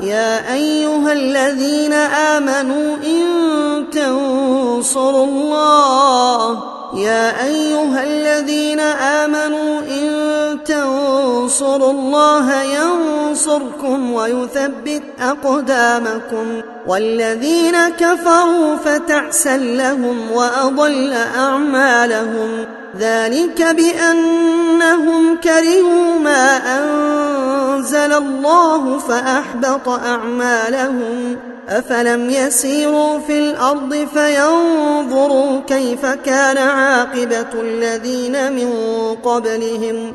يا أيها الذين آمنوا إن تنصروا الله. يا أيها الذين آمنوا إن تنصروا الله ينصركم ويثبت أقدامكم والذين كفروا فتعسا لهم وأضل أعمالهم ذلك بأنهم كرهوا ما أنزل الله فأحبط أعمالهم أفلم يسيروا في الأرض فينظروا كيف كان عاقبة الذين من قبلهم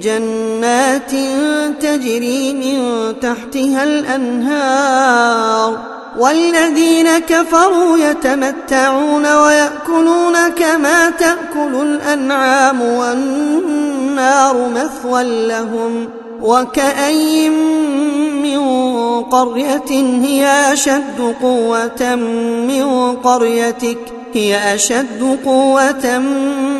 جنات تجري من تحتها الأنهار والذين كفروا يتمتعون ويأكلون كما تأكل الأنعام والنار مثوى لهم وكأي من قرية هي أشد قوة من قريتك هي أشد قوة من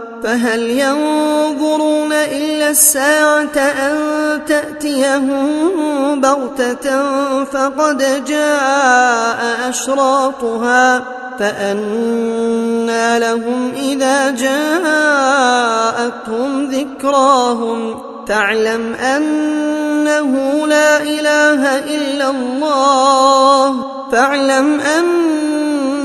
فهل ينظرون إلا الساعة أن تأتيهم بغتة فقد جاء أشراطها فأنى لهم إذا جاءتهم ذكراهم تعلم أنه لا إله إلا الله فاعلم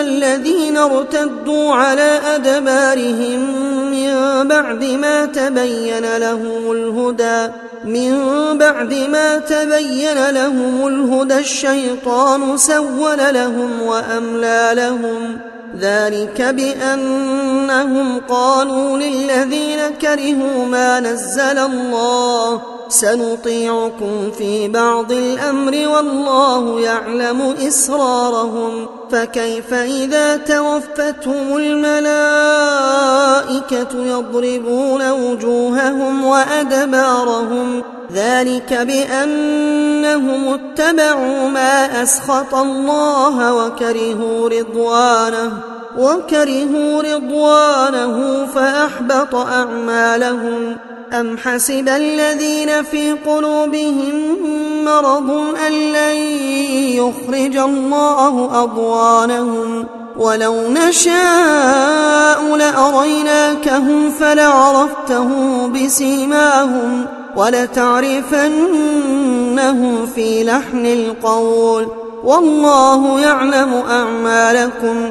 الذين ارتدوا على أدبارهم من بعد ما تبين لهم الهدى من بعد ما تبين لهم الهدى الشيطان سول لهم وأملى لهم. ذلك بأنهم قالوا للذين كرهوا ما نزل الله سنطيعكم في بعض الأمر والله يعلم إسرارهم. فكيف إذا توفتهم الملائكة يضربون وجوههم وأدبارهم؟ ذلك بأنهم اتبعوا ما أسخط الله وكرهوا رضوانه وكرهوا رضوانه فأحبط أعمالهم أم حسب الذين في قلوبهم مرض أن لن يخرج الله أضوانهم ولو نشاء لأريناكهم فلعرفتهم بسيماهم ولتعرفنهم في لحن القول والله يعلم أعمالكم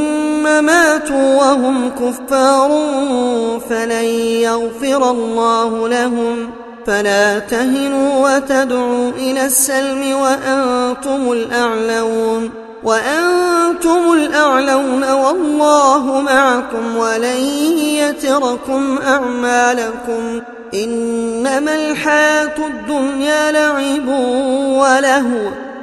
ماتوا وهم كفار فلن يغفر الله لهم. فلا تهنوا وتدعوا إلى السلم وأنتم الأعلون. وأنتم الأعلون والله معكم ولن يتركم أعمالكم. إنما الحياة الدنيا لعب ولهو